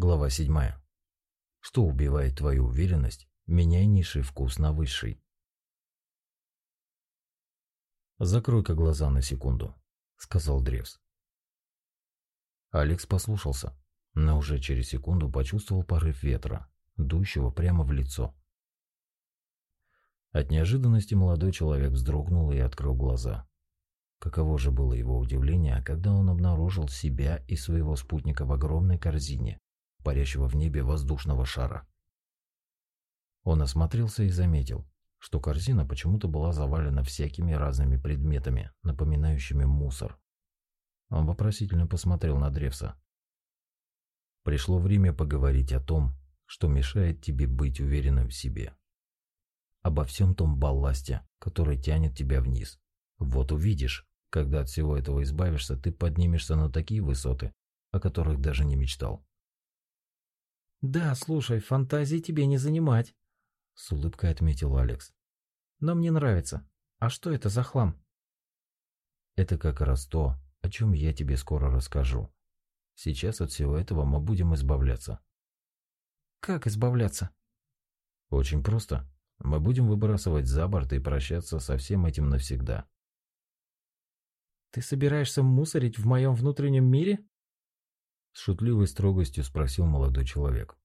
Глава 7. Что убивает твою уверенность? Меняй низший вкус на высший. «Закрой-ка глаза на секунду», — сказал Древс. Алекс послушался, но уже через секунду почувствовал порыв ветра, дующего прямо в лицо. От неожиданности молодой человек вздрогнул и открыл глаза. Каково же было его удивление, когда он обнаружил себя и своего спутника в огромной корзине, парящего в небе воздушного шара. Он осмотрелся и заметил, что корзина почему-то была завалена всякими разными предметами, напоминающими мусор. Он вопросительно посмотрел на Древса. Пришло время поговорить о том, что мешает тебе быть уверенным в себе. Обо всем том балласте, который тянет тебя вниз. Вот увидишь, когда от всего этого избавишься, ты поднимешься на такие высоты, о которых даже не мечтал. «Да, слушай, фантазии тебе не занимать», — с улыбкой отметил Алекс. «Но мне нравится. А что это за хлам?» «Это как раз то, о чем я тебе скоро расскажу. Сейчас от всего этого мы будем избавляться». «Как избавляться?» «Очень просто. Мы будем выбрасывать за борт и прощаться со всем этим навсегда». «Ты собираешься мусорить в моем внутреннем мире?» Шутливой строгостью спросил молодой человек.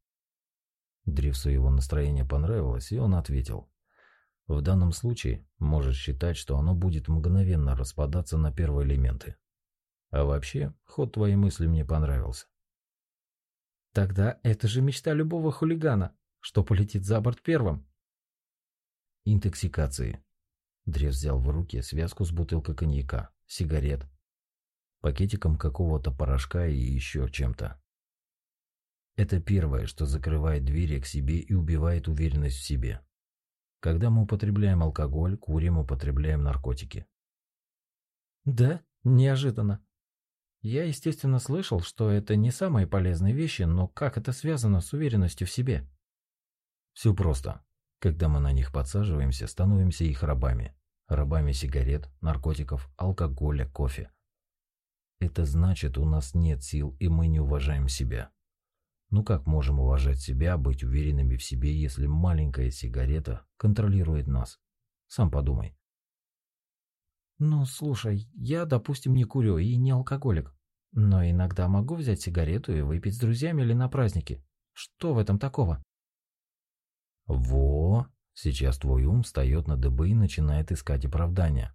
Древсу его настроение понравилось, и он ответил. В данном случае можешь считать, что оно будет мгновенно распадаться на первые элементы. А вообще, ход твоей мысли мне понравился. Тогда это же мечта любого хулигана, что полетит за борт первым. Интоксикации. Древ взял в руки связку с бутылкой коньяка, сигарет, пакетиком какого-то порошка и еще чем-то. Это первое, что закрывает двери к себе и убивает уверенность в себе. Когда мы употребляем алкоголь, курим, употребляем наркотики. Да, неожиданно. Я, естественно, слышал, что это не самые полезные вещи, но как это связано с уверенностью в себе? Все просто. Когда мы на них подсаживаемся, становимся их рабами. Рабами сигарет, наркотиков, алкоголя, кофе. Это значит, у нас нет сил, и мы не уважаем себя. Ну как можем уважать себя, быть уверенными в себе, если маленькая сигарета контролирует нас? Сам подумай. Ну, слушай, я, допустим, не курю и не алкоголик. Но иногда могу взять сигарету и выпить с друзьями или на празднике. Что в этом такого? Во, сейчас твой ум встает на дыбы и начинает искать оправдания.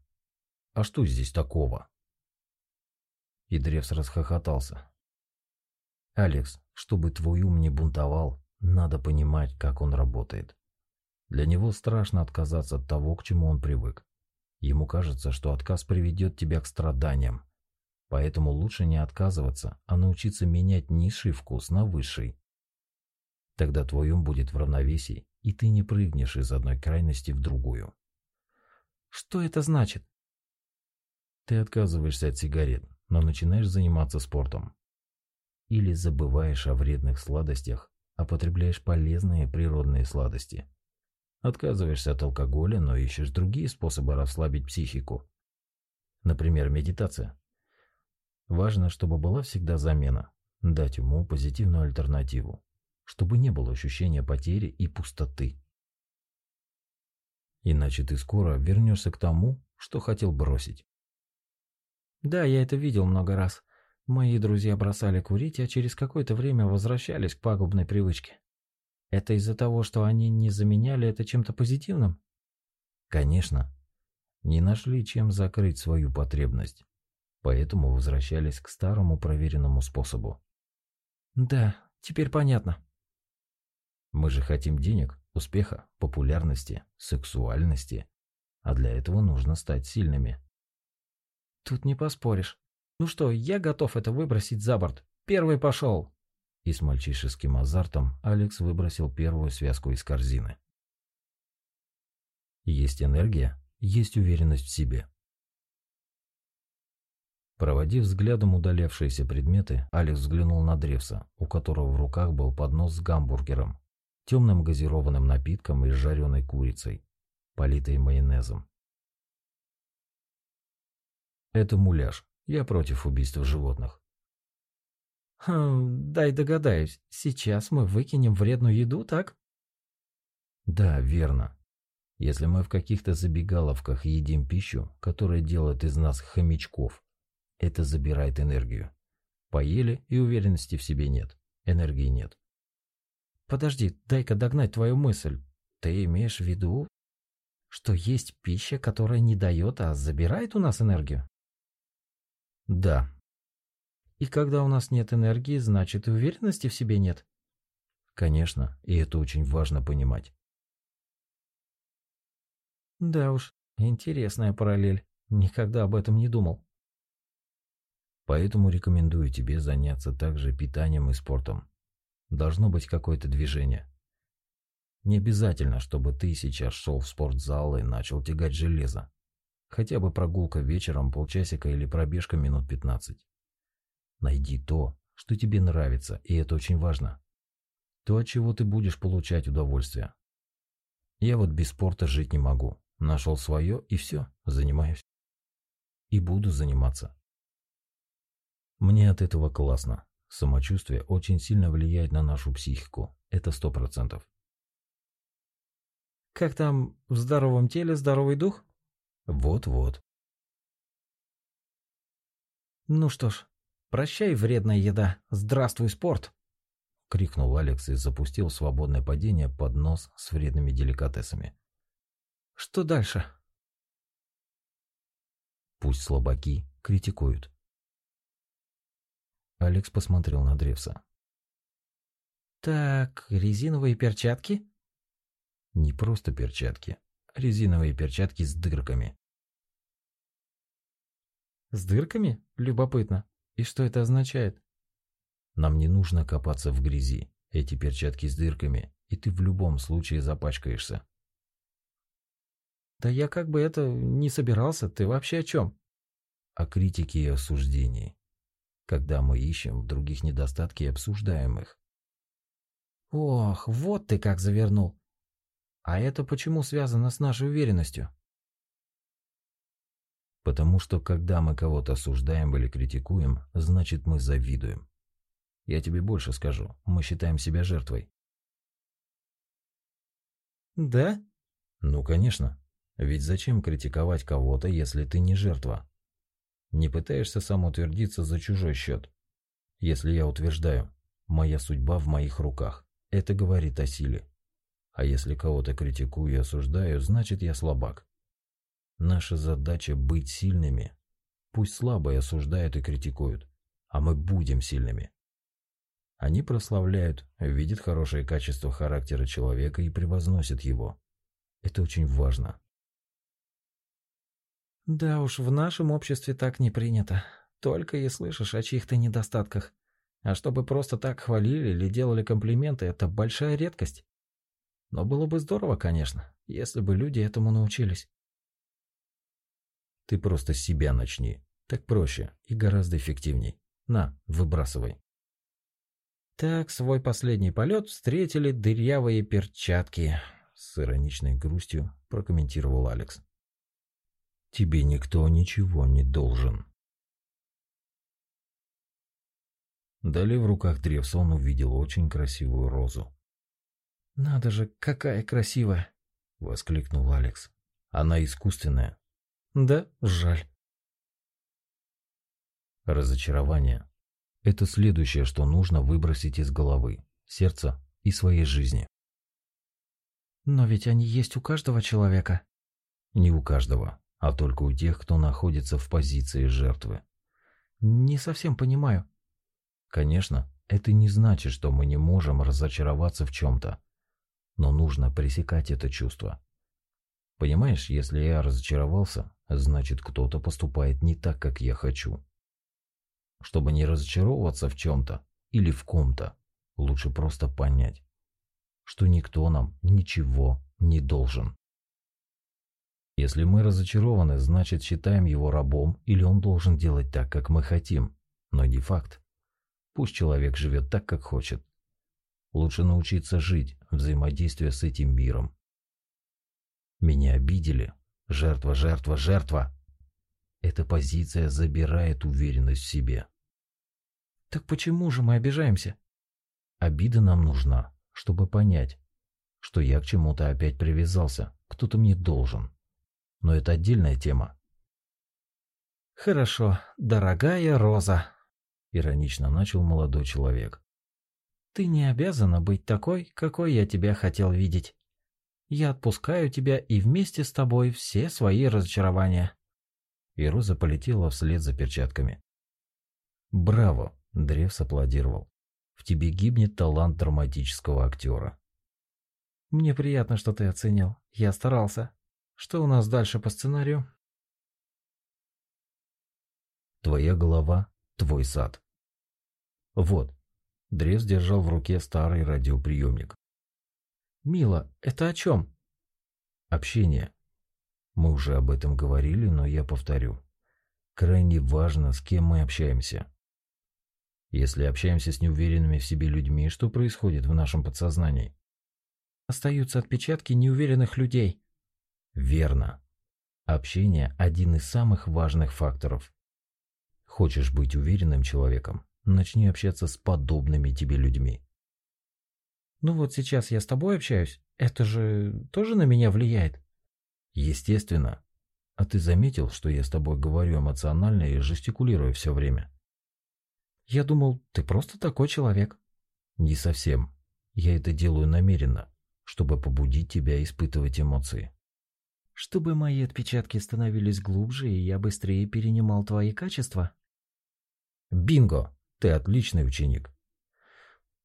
А что здесь такого? И Древс расхохотался. «Алекс, чтобы твой ум не бунтовал, надо понимать, как он работает. Для него страшно отказаться от того, к чему он привык. Ему кажется, что отказ приведет тебя к страданиям. Поэтому лучше не отказываться, а научиться менять низший вкус на высший. Тогда твой ум будет в равновесии, и ты не прыгнешь из одной крайности в другую. Что это значит? Ты отказываешься от сигарет, но начинаешь заниматься спортом. Или забываешь о вредных сладостях, а потребляешь полезные природные сладости. Отказываешься от алкоголя, но ищешь другие способы расслабить психику. Например, медитация. Важно, чтобы была всегда замена, дать уму позитивную альтернативу, чтобы не было ощущения потери и пустоты. Иначе ты скоро вернешься к тому, что хотел бросить. Да, я это видел много раз. Мои друзья бросали курить, а через какое-то время возвращались к пагубной привычке. Это из-за того, что они не заменяли это чем-то позитивным? Конечно. Не нашли, чем закрыть свою потребность. Поэтому возвращались к старому проверенному способу. Да, теперь понятно. Мы же хотим денег, успеха, популярности, сексуальности. А для этого нужно стать сильными. Тут не поспоришь. Ну что, я готов это выбросить за борт. Первый пошел. И с мальчишеским азартом Алекс выбросил первую связку из корзины. Есть энергия, есть уверенность в себе. Проводив взглядом удалявшиеся предметы, Алекс взглянул на Древса, у которого в руках был поднос с гамбургером, темным газированным напитком и жареной курицей, политой майонезом. Это муляж. Я против убийства животных. Хм, дай догадаюсь, сейчас мы выкинем вредную еду, так? Да, верно. Если мы в каких-то забегаловках едим пищу, которая делает из нас хомячков, это забирает энергию. Поели и уверенности в себе нет, энергии нет. Подожди, дай-ка догнать твою мысль. Ты имеешь в виду, что есть пища, которая не дает, а забирает у нас энергию? Да. И когда у нас нет энергии, значит и уверенности в себе нет? Конечно, и это очень важно понимать. Да уж, интересная параллель. Никогда об этом не думал. Поэтому рекомендую тебе заняться также питанием и спортом. Должно быть какое-то движение. Не обязательно, чтобы ты сейчас шел в спортзал и начал тягать железо. Хотя бы прогулка вечером полчасика или пробежка минут 15. Найди то, что тебе нравится, и это очень важно. То, от чего ты будешь получать удовольствие. Я вот без спорта жить не могу. Нашел свое и все, занимаюсь. И буду заниматься. Мне от этого классно. Самочувствие очень сильно влияет на нашу психику. Это сто процентов. Как там в здоровом теле здоровый дух? Вот-вот. Ну что ж, прощай, вредная еда. Здравствуй, спорт! Крикнул Алекс и запустил свободное падение под нос с вредными деликатесами. Что дальше? Пусть слабаки критикуют. Алекс посмотрел на Древса. Так, резиновые перчатки? Не просто перчатки, резиновые перчатки с дырками. С дырками? Любопытно. И что это означает? Нам не нужно копаться в грязи. Эти перчатки с дырками, и ты в любом случае запачкаешься. Да я как бы это не собирался. Ты вообще о чем? О критике и осуждении. Когда мы ищем в других недостатки и обсуждаем их. Ох, вот ты как завернул. А это почему связано с нашей уверенностью? Потому что когда мы кого-то осуждаем или критикуем, значит мы завидуем. Я тебе больше скажу, мы считаем себя жертвой. Да? Ну, конечно. Ведь зачем критиковать кого-то, если ты не жертва? Не пытаешься самоутвердиться за чужой счет. Если я утверждаю, моя судьба в моих руках, это говорит о силе. А если кого-то критикую и осуждаю, значит я слабак. Наша задача быть сильными. Пусть слабые осуждают и критикуют, а мы будем сильными. Они прославляют, видят хорошие качества характера человека и превозносят его. Это очень важно. Да уж, в нашем обществе так не принято. Только и слышишь о чьих-то недостатках. А чтобы просто так хвалили или делали комплименты, это большая редкость. Но было бы здорово, конечно, если бы люди этому научились. Ты просто себя начни. Так проще и гораздо эффективней. На, выбрасывай. Так, свой последний полет встретили дырявые перчатки. С ироничной грустью прокомментировал Алекс. Тебе никто ничего не должен. Далее в руках Древса он увидел очень красивую розу. «Надо же, какая красивая!» — воскликнул Алекс. «Она искусственная». «Да, жаль». Разочарование — это следующее, что нужно выбросить из головы, сердца и своей жизни. «Но ведь они есть у каждого человека». «Не у каждого а только у тех, кто находится в позиции жертвы. Не совсем понимаю. Конечно, это не значит, что мы не можем разочароваться в чем-то. Но нужно пресекать это чувство. Понимаешь, если я разочаровался, значит кто-то поступает не так, как я хочу. Чтобы не разочаровываться в чем-то или в ком-то, лучше просто понять, что никто нам ничего не должен. Если мы разочарованы, значит считаем его рабом или он должен делать так, как мы хотим. Но не факт. Пусть человек живет так, как хочет. Лучше научиться жить, взаимодействуя с этим миром. Меня обидели. Жертва, жертва, жертва. Эта позиция забирает уверенность в себе. Так почему же мы обижаемся? Обида нам нужна, чтобы понять, что я к чему-то опять привязался, кто-то мне должен. Но это отдельная тема. Хорошо, дорогая Роза, иронично начал молодой человек. Ты не обязана быть такой, какой я тебя хотел видеть. Я отпускаю тебя и вместе с тобой все свои разочарования. И Роза полетела вслед за перчатками. Браво, Древс аплодировал. В тебе гибнет талант драматического актера. Мне приятно, что ты оценил. Я старался. Что у нас дальше по сценарию? Твоя голова, твой сад. Вот. Древс держал в руке старый радиоприемник. Мила, это о чем? Общение. Мы уже об этом говорили, но я повторю. Крайне важно, с кем мы общаемся. Если общаемся с неуверенными в себе людьми, что происходит в нашем подсознании? Остаются отпечатки неуверенных людей. Верно. Общение – один из самых важных факторов. Хочешь быть уверенным человеком? Начни общаться с подобными тебе людьми. Ну вот сейчас я с тобой общаюсь. Это же тоже на меня влияет. Естественно. А ты заметил, что я с тобой говорю эмоционально и жестикулирую все время? Я думал, ты просто такой человек. Не совсем. Я это делаю намеренно, чтобы побудить тебя испытывать эмоции. Чтобы мои отпечатки становились глубже, и я быстрее перенимал твои качества? Бинго! Ты отличный ученик.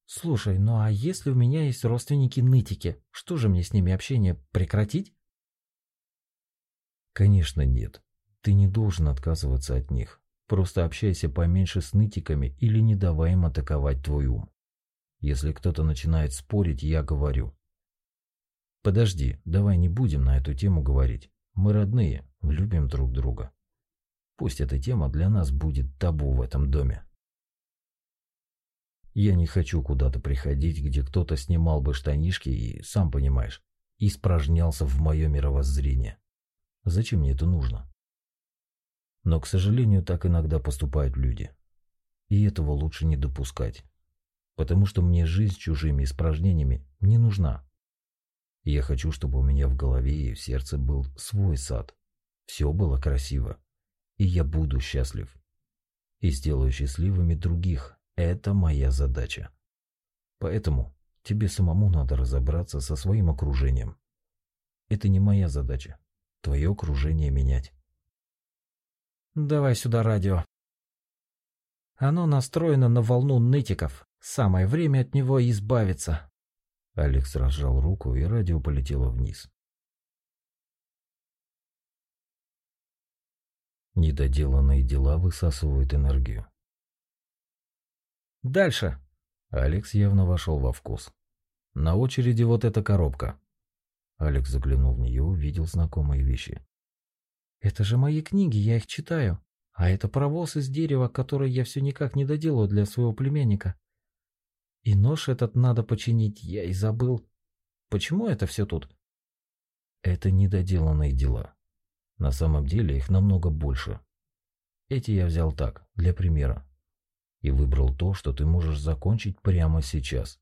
Слушай, ну а если у меня есть родственники-нытики, что же мне с ними общение прекратить? Конечно нет. Ты не должен отказываться от них. Просто общайся поменьше с нытиками или не давай им атаковать твой ум. Если кто-то начинает спорить, я говорю. Подожди, давай не будем на эту тему говорить. Мы родные, любим друг друга. Пусть эта тема для нас будет табу в этом доме. Я не хочу куда-то приходить, где кто-то снимал бы штанишки и, сам понимаешь, испражнялся в мое мировоззрение. Зачем мне это нужно? Но, к сожалению, так иногда поступают люди. И этого лучше не допускать. Потому что мне жизнь с чужими испражнениями не нужна. Я хочу, чтобы у меня в голове и в сердце был свой сад. Все было красиво. И я буду счастлив. И сделаю счастливыми других. Это моя задача. Поэтому тебе самому надо разобраться со своим окружением. Это не моя задача. Твое окружение менять. Давай сюда радио. Оно настроено на волну нытиков. Самое время от него избавиться. Алекс разжал руку, и радио полетело вниз. Недоделанные дела высасывают энергию. Дальше. Алекс явно вошел во вкус. На очереди вот эта коробка. Алекс заглянул в нее, увидел знакомые вещи. Это же мои книги, я их читаю. А это паровоз из дерева, который я все никак не доделаю для своего племянника. И нож этот надо починить, я и забыл. Почему это все тут? Это недоделанные дела. На самом деле их намного больше. Эти я взял так, для примера. И выбрал то, что ты можешь закончить прямо сейчас.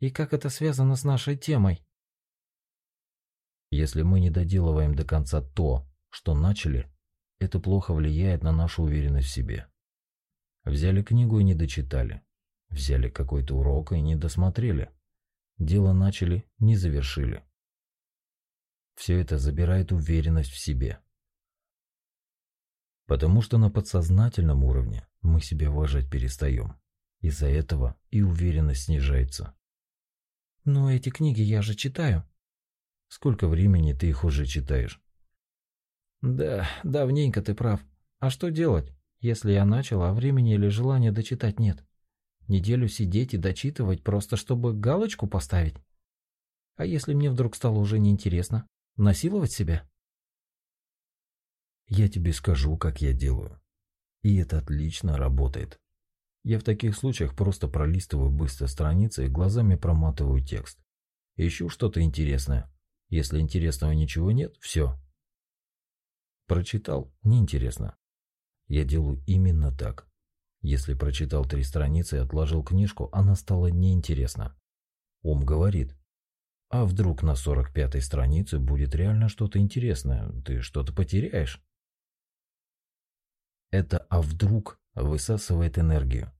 И как это связано с нашей темой? Если мы не доделываем до конца то, что начали, это плохо влияет на нашу уверенность в себе. Взяли книгу и не дочитали. Взяли какой-то урок и не досмотрели. Дело начали, не завершили. Все это забирает уверенность в себе. Потому что на подсознательном уровне мы себя уважать перестаем. Из-за этого и уверенность снижается. Но эти книги я же читаю. Сколько времени ты их уже читаешь? Да, давненько ты прав. А что делать, если я начал, а времени или желания дочитать нет? Неделю сидеть и дочитывать, просто чтобы галочку поставить? А если мне вдруг стало уже неинтересно? Насиловать себя? Я тебе скажу, как я делаю. И это отлично работает. Я в таких случаях просто пролистываю быстро страницы и глазами проматываю текст. Ищу что-то интересное. Если интересного ничего нет, все, Прочитал? Неинтересно. Я делаю именно так. Если прочитал три страницы и отложил книжку, она стала неинтересна. Ум говорит, а вдруг на 45-й странице будет реально что-то интересное, ты что-то потеряешь? Это «а вдруг» высасывает энергию.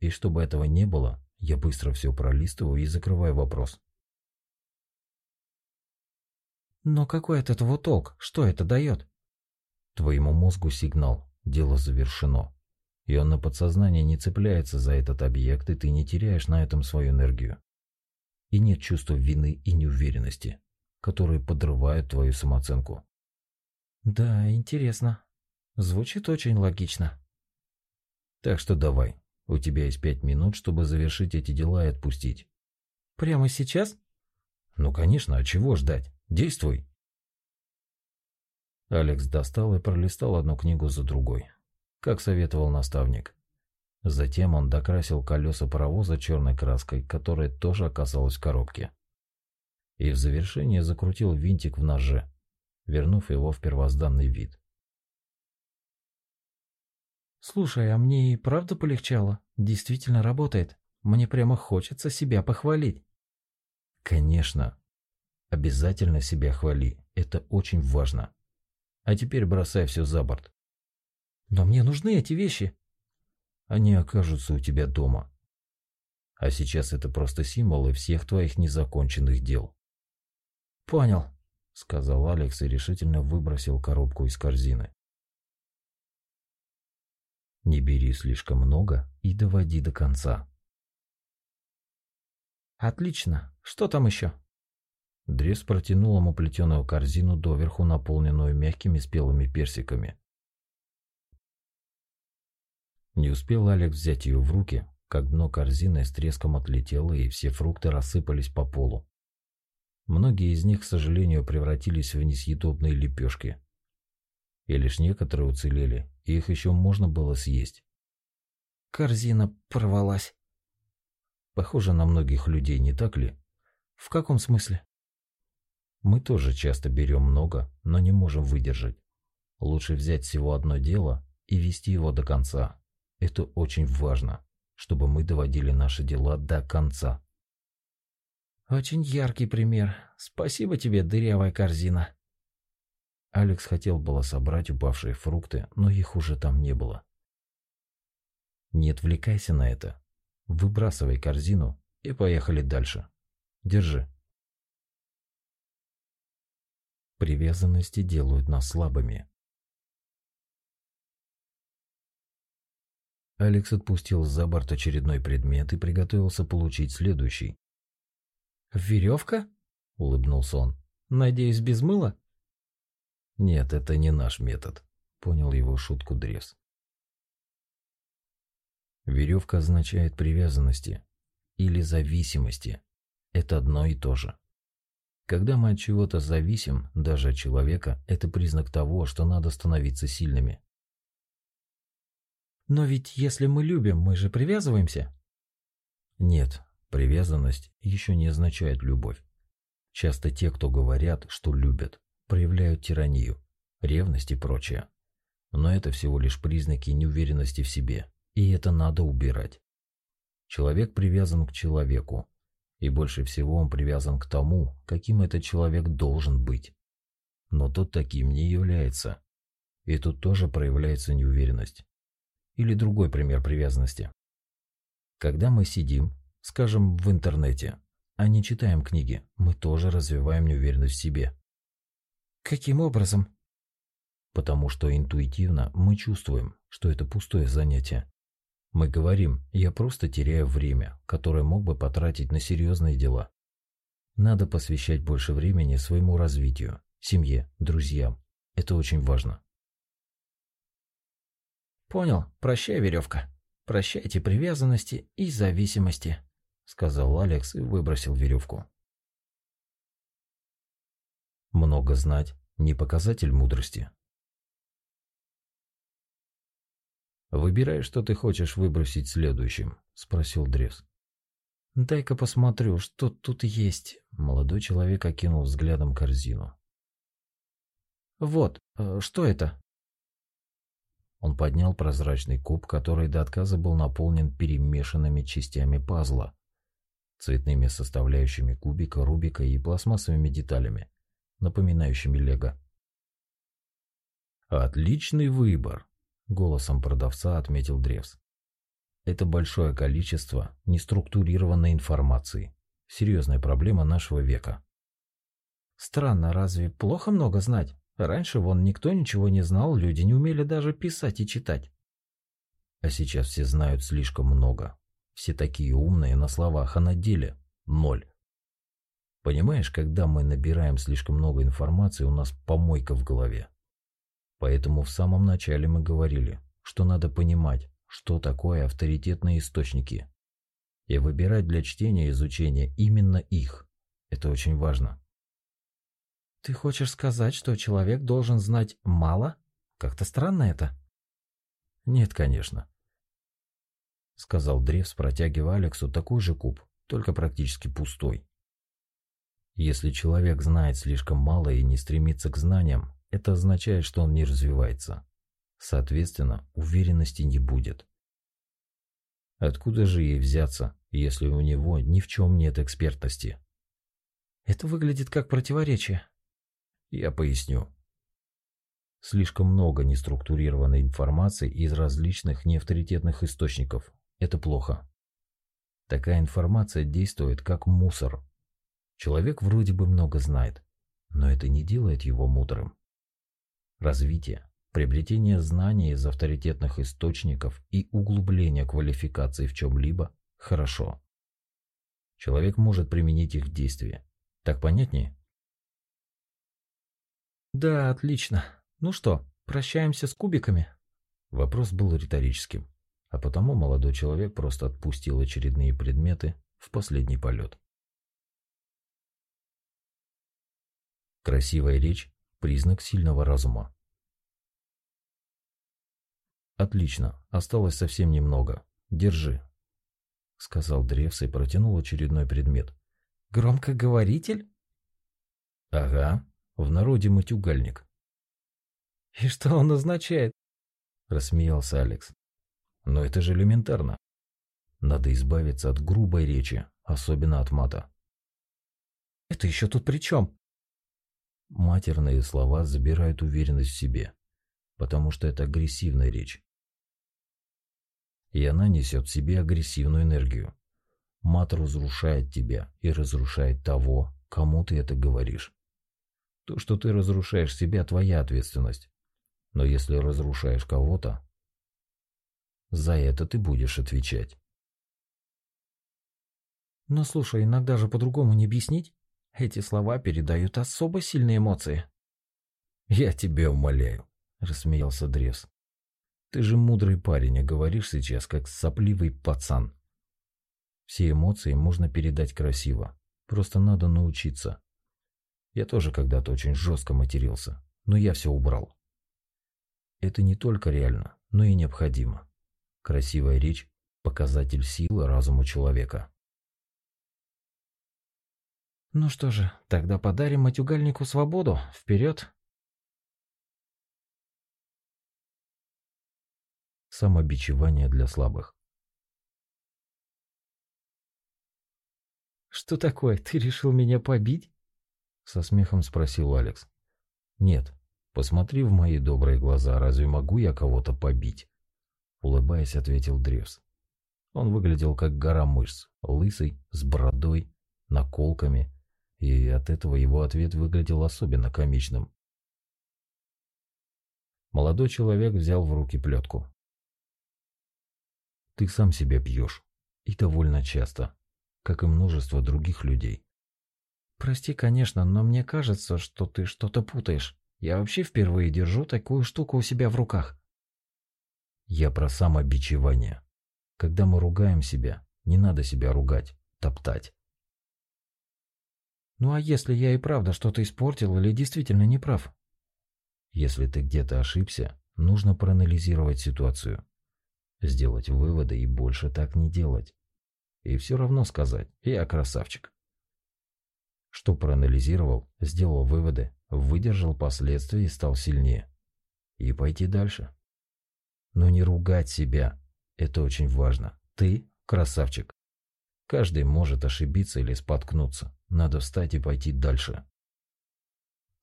И чтобы этого не было, я быстро все пролистываю и закрываю вопрос. Но какой от этого толк? Что это дает? Твоему мозгу сигнал. Дело завершено. И он на подсознание не цепляется за этот объект, и ты не теряешь на этом свою энергию. И нет чувства вины и неуверенности, которые подрывают твою самооценку. Да, интересно. Звучит очень логично. Так что давай, у тебя есть пять минут, чтобы завершить эти дела и отпустить. Прямо сейчас? Ну, конечно, а чего ждать? Действуй. Алекс достал и пролистал одну книгу за другой, как советовал наставник. Затем он докрасил колеса паровоза черной краской, которая тоже оказалась в коробке. И в завершение закрутил винтик в ноже, вернув его в первозданный вид. Слушай, а мне и правда полегчало? Действительно работает. Мне прямо хочется себя похвалить. Конечно. Обязательно себя хвали. Это очень важно. А теперь бросай все за борт. Но мне нужны эти вещи. Они окажутся у тебя дома. А сейчас это просто символы всех твоих незаконченных дел. Понял, сказал Алекс и решительно выбросил коробку из корзины. Не бери слишком много и доводи до конца. Отлично. Что там еще? Дрес протянул ему плетеную корзину, доверху наполненную мягкими спелыми персиками. Не успел Алекс взять ее в руки, как дно корзины с треском отлетело, и все фрукты рассыпались по полу. Многие из них, к сожалению, превратились в несъедобные лепешки. И лишь некоторые уцелели, и их еще можно было съесть. Корзина порвалась. Похоже на многих людей, не так ли? В каком смысле? Мы тоже часто берем много, но не можем выдержать. Лучше взять всего одно дело и вести его до конца. Это очень важно, чтобы мы доводили наши дела до конца. Очень яркий пример. Спасибо тебе, дырявая корзина. Алекс хотел было собрать упавшие фрукты, но их уже там не было. Не отвлекайся на это. Выбрасывай корзину и поехали дальше. Держи. Привязанности делают нас слабыми. Алекс отпустил за борт очередной предмет и приготовился получить следующий. «Веревка?» — улыбнулся он. «Надеюсь, без мыла?» «Нет, это не наш метод», — понял его шутку Дрес. Веревка означает привязанности или зависимости. Это одно и то же. Когда мы от чего-то зависим, даже от человека, это признак того, что надо становиться сильными. Но ведь если мы любим, мы же привязываемся? Нет, привязанность еще не означает любовь. Часто те, кто говорят, что любят, проявляют тиранию, ревность и прочее. Но это всего лишь признаки неуверенности в себе, и это надо убирать. Человек привязан к человеку, и больше всего он привязан к тому, каким этот человек должен быть. Но тот таким не является. И тут тоже проявляется неуверенность. Или другой пример привязанности. Когда мы сидим, скажем, в интернете, а не читаем книги, мы тоже развиваем неуверенность в себе. Каким образом? Потому что интуитивно мы чувствуем, что это пустое занятие. Мы говорим, я просто теряю время, которое мог бы потратить на серьезные дела. Надо посвящать больше времени своему развитию, семье, друзьям. Это очень важно. Понял, прощай, веревка. Прощайте привязанности и зависимости, сказал Алекс и выбросил веревку. Много знать – не показатель мудрости. «Выбирай, что ты хочешь выбросить следующим», – спросил Дрес. «Дай-ка посмотрю, что тут есть». Молодой человек окинул взглядом корзину. «Вот, э, что это?» Он поднял прозрачный куб, который до отказа был наполнен перемешанными частями пазла, цветными составляющими кубика, рубика и пластмассовыми деталями, напоминающими лего. «Отличный выбор», — голосом продавца отметил Древс. «Это большое количество неструктурированной информации. Серьезная проблема нашего века». «Странно, разве плохо много знать?» Раньше вон никто ничего не знал, люди не умели даже писать и читать. А сейчас все знают слишком много. Все такие умные на словах, а на деле ноль. Понимаешь, когда мы набираем слишком много информации, у нас помойка в голове. Поэтому в самом начале мы говорили, что надо понимать, что такое авторитетные источники. И выбирать для чтения и изучения именно их. Это очень важно. Ты хочешь сказать, что человек должен знать мало? Как-то странно это. Нет, конечно. Сказал Древс, протягивая Алексу такой же куб, только практически пустой. Если человек знает слишком мало и не стремится к знаниям, это означает, что он не развивается. Соответственно, уверенности не будет. Откуда же ей взяться, если у него ни в чем нет экспертности? Это выглядит как противоречие. Я поясню. Слишком много неструктурированной информации из различных неавторитетных источников. Это плохо. Такая информация действует как мусор. Человек вроде бы много знает, но это не делает его мудрым. Развитие, приобретение знаний из авторитетных источников и углубление квалификации в чем-либо – хорошо. Человек может применить их в действии. Так понятнее? Да, отлично. Ну что, прощаемся с кубиками? Вопрос был риторическим, а потому молодой человек просто отпустил очередные предметы в последний полет. Красивая речь – признак сильного разума. «Отлично, осталось совсем немного. Держи», — сказал Древс и протянул очередной предмет. «Громкоговоритель?» «Ага», в народе матюгальник. «И что он означает?» – рассмеялся Алекс. «Но это же элементарно. Надо избавиться от грубой речи, особенно от мата». «Это еще тут при чем?» Матерные слова забирают уверенность в себе, потому что это агрессивная речь. И она несет в себе агрессивную энергию. Мат разрушает тебя и разрушает того, кому ты это говоришь. То, что ты разрушаешь себя, твоя ответственность. Но если разрушаешь кого-то, за это ты будешь отвечать. Но слушай, иногда же по-другому не объяснить. Эти слова передают особо сильные эмоции. Я тебя умоляю, рассмеялся Древс. Ты же мудрый парень, а говоришь сейчас как сопливый пацан. Все эмоции можно передать красиво. Просто надо научиться. Я тоже когда-то очень жестко матерился, но я все убрал. Это не только реально, но и необходимо. Красивая речь – показатель силы разума человека. Ну что же, тогда подарим матюгальнику свободу. Вперед! Самобичевание для слабых. Что такое? Ты решил меня побить? Со смехом спросил Алекс. Нет, посмотри в мои добрые глаза, разве могу я кого-то побить? Улыбаясь, ответил Древс. Он выглядел как гора мышц, лысый, с бородой, наколками, и от этого его ответ выглядел особенно комичным. Молодой человек взял в руки плетку. Ты сам себя пьешь, и довольно часто, как и множество других людей. «Прости, конечно, но мне кажется, что ты что-то путаешь. Я вообще впервые держу такую штуку у себя в руках». «Я про самобичевание. Когда мы ругаем себя, не надо себя ругать, топтать». «Ну а если я и правда что-то испортил или действительно не прав?» «Если ты где-то ошибся, нужно проанализировать ситуацию, сделать выводы и больше так не делать. И все равно сказать «я красавчик» что проанализировал, сделал выводы, выдержал последствия и стал сильнее. И пойти дальше. Но не ругать себя. Это очень важно. Ты красавчик. Каждый может ошибиться или споткнуться. Надо встать и пойти дальше.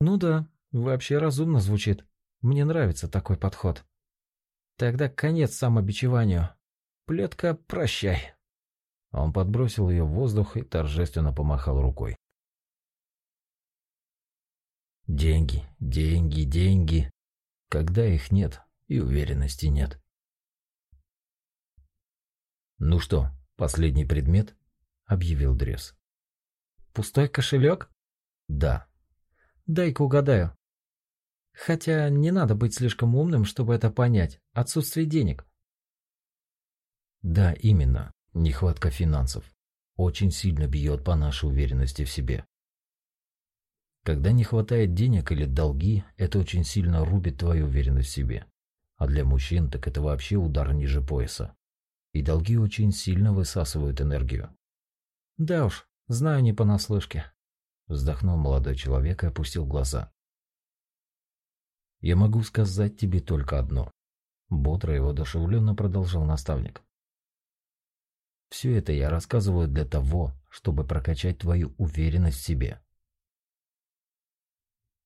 Ну да, вообще разумно звучит. Мне нравится такой подход. Тогда конец самобичеванию. Плетка, прощай. Он подбросил ее в воздух и торжественно помахал рукой. Деньги, деньги, деньги. Когда их нет, и уверенности нет. «Ну что, последний предмет?» – объявил Древс. «Пустой кошелек?» «Да». «Дай-ка угадаю. Хотя не надо быть слишком умным, чтобы это понять. Отсутствие денег». «Да, именно. Нехватка финансов. Очень сильно бьет по нашей уверенности в себе. Когда не хватает денег или долги, это очень сильно рубит твою уверенность в себе. А для мужчин так это вообще удар ниже пояса. И долги очень сильно высасывают энергию. Да уж, знаю не понаслышке. Вздохнул молодой человек и опустил глаза. Я могу сказать тебе только одно. Бодро и воодушевленно продолжал наставник. Все это я рассказываю для того, чтобы прокачать твою уверенность в себе.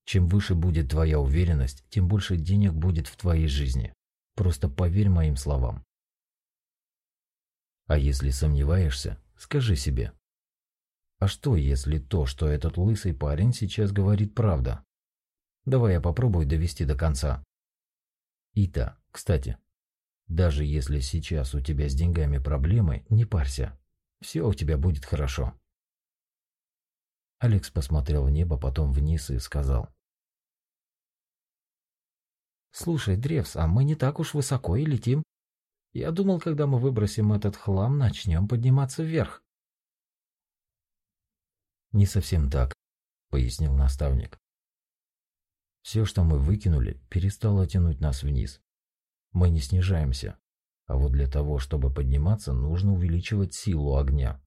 Чем выше будет твоя уверенность, тем больше денег будет в твоей жизни. Просто поверь моим словам. А если сомневаешься, скажи себе. А что, если то, что этот лысый парень сейчас говорит, правда? Давай я попробую довести до конца. Ита, кстати, даже если сейчас у тебя с деньгами проблемы, не парься. Все у тебя будет хорошо. Алекс посмотрел в небо, потом вниз и сказал. «Слушай, Древс, а мы не так уж высоко и летим. Я думал, когда мы выбросим этот хлам, начнем подниматься вверх». «Не совсем так», — пояснил наставник. «Все, что мы выкинули, перестало тянуть нас вниз. Мы не снижаемся. А вот для того, чтобы подниматься, нужно увеличивать силу огня».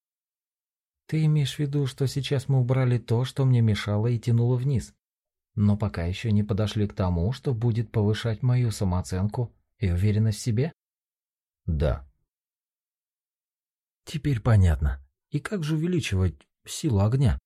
«Ты имеешь в виду, что сейчас мы убрали то, что мне мешало и тянуло вниз?» но пока еще не подошли к тому, что будет повышать мою самооценку и уверенность в себе? Да. Теперь понятно. И как же увеличивать силу огня?